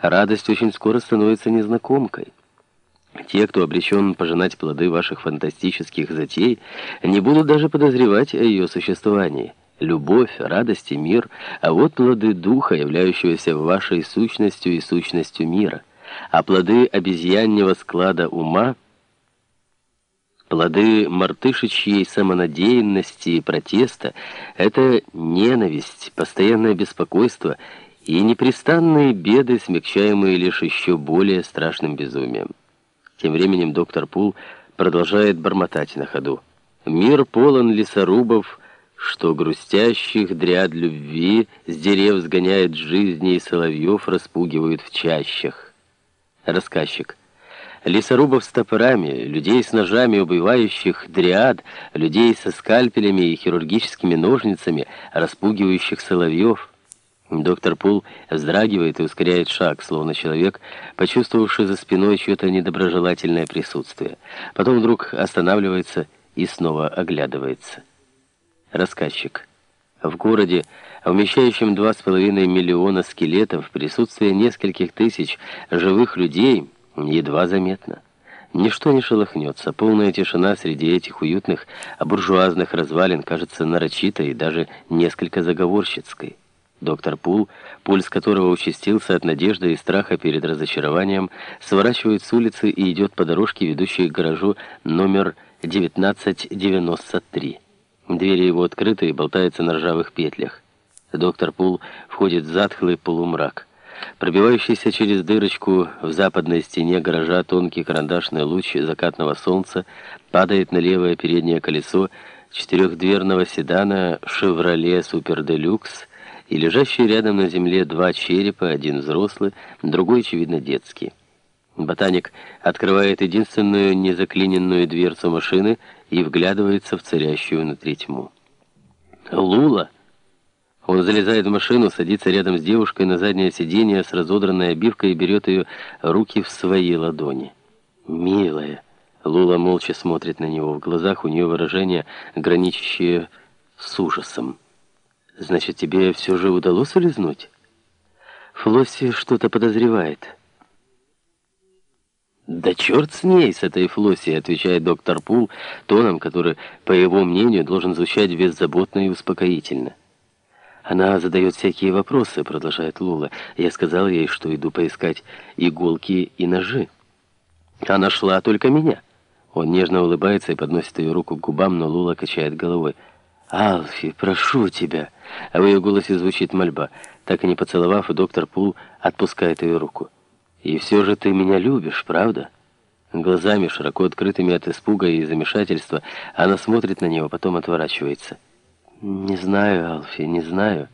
радость очень скоро становится незнакомкой. Те, кто обречен пожинать плоды ваших фантастических затей, не будут даже подозревать о ее существовании. Любовь, радость и мир, а вот плоды духа, являющегося вашей сущностью и сущностью мира. А плоды обезьяннего склада ума, плоды мартышечьей самонадеянности и протеста — это ненависть, постоянное беспокойство и непрестанные беды, смягчаемые лишь еще более страшным безумием. Тем временем доктор Пул продолжает бормотать на ходу. «Мир полон лесорубов, что грустящих дряд любви с дерев сгоняет жизни и соловьев распугивают в чащах». Рассказчик. Лесорубов с топорами, людей с ножами, убивающих дриад, людей со скальпелями и хирургическими ножницами, распугивающих соловьев — Доктор Пул вздрагивает и ускоряет шаг, словно человек, почувствовавший за спиной чье-то недоброжелательное присутствие. Потом вдруг останавливается и снова оглядывается. Рассказчик. В городе, вмещающем 2,5 миллиона скелетов, присутствие нескольких тысяч живых людей едва заметно. Ничто не шелохнется, полная тишина среди этих уютных буржуазных развалин кажется нарочитой и даже несколько заговорщицкой. Доктор Пул, пульс которого участился от надежды и страха перед разочарованием, сворачивает с улицы и идет по дорожке, ведущей к гаражу номер 1993. Двери его открыты и болтаются на ржавых петлях. Доктор Пул входит в затхлый полумрак. Пробивающийся через дырочку в западной стене гаража тонкий карандашный луч закатного солнца падает на левое переднее колесо четырехдверного седана «Шевроле Супер Делюкс», и лежащие рядом на земле два черепа, один взрослый, другой, очевидно, детский. Ботаник открывает единственную незаклиненную дверцу машины и вглядывается в царящую внутри тьму. «Лула!» Он залезает в машину, садится рядом с девушкой на заднее сиденье с разодранной обивкой и берет ее руки в свои ладони. «Милая!» Лула молча смотрит на него. В глазах у нее выражение, граничащее с ужасом. Значит, тебе все же удалось улизнуть? Флосси что-то подозревает. «Да черт с ней, с этой Флосси», — отвечает доктор Пул, тоном, который, по его мнению, должен звучать беззаботно и успокоительно. «Она задает всякие вопросы», — продолжает Лула. «Я сказал ей, что иду поискать иголки и ножи. Она нашла только меня». Он нежно улыбается и подносит ее руку к губам, но Лула качает головой. «Алфи, прошу тебя!» А в ее голосе звучит мольба. Так и не поцеловав, доктор Пул отпускает ее руку. «И все же ты меня любишь, правда?» Глазами, широко открытыми от испуга и замешательства, она смотрит на него, потом отворачивается. «Не знаю, Алфи, не знаю».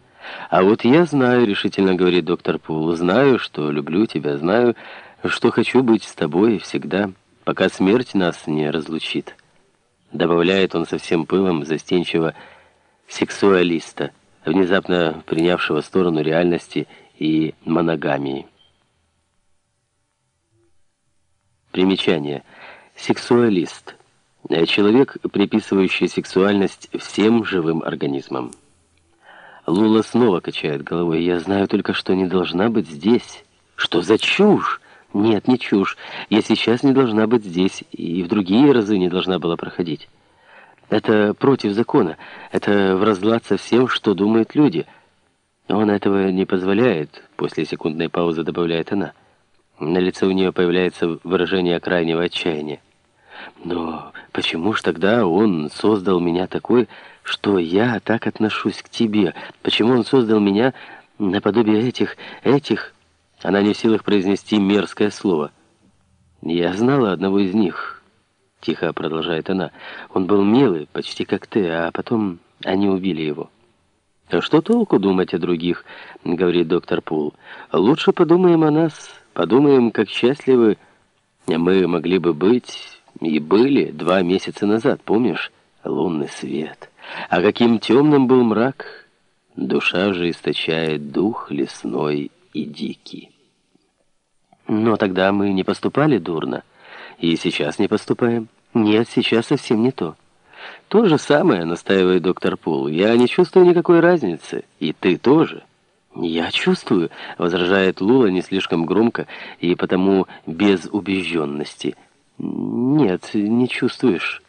«А вот я знаю», — решительно говорит доктор Пул. «Знаю, что люблю тебя, знаю, что хочу быть с тобой всегда, пока смерть нас не разлучит». Добавляет он со всем пылом застенчиво сексуалиста, внезапно принявшего сторону реальности и моногамии. Примечание. Сексуалист. Человек, приписывающий сексуальность всем живым организмам. Лула снова качает головой. «Я знаю только, что не должна быть здесь». «Что за чушь?» Нет, не чушь. Я сейчас не должна быть здесь, и в другие разы не должна была проходить. Это против закона. Это в разлад со всем, что думают люди. Он этого не позволяет, после секундной паузы добавляет она. На лице у нее появляется выражение крайнего отчаяния. Но почему ж тогда он создал меня такой, что я так отношусь к тебе? Почему он создал меня наподобие этих, этих... Она не в силах произнести мерзкое слово. «Я знала одного из них», — тихо продолжает она. «Он был милый, почти как ты, а потом они убили его». «А что толку думать о других?» — говорит доктор Пул. «Лучше подумаем о нас, подумаем, как счастливы мы могли бы быть и были два месяца назад, помнишь? Лунный свет. А каким темным был мрак? Душа же источает дух лесной и дикий». Но тогда мы не поступали дурно. И сейчас не поступаем. Нет, сейчас совсем не то. То же самое, настаивает доктор Пул. Я не чувствую никакой разницы. И ты тоже. «Я чувствую», — возражает Лула не слишком громко и потому без убежденности. «Нет, не чувствуешь».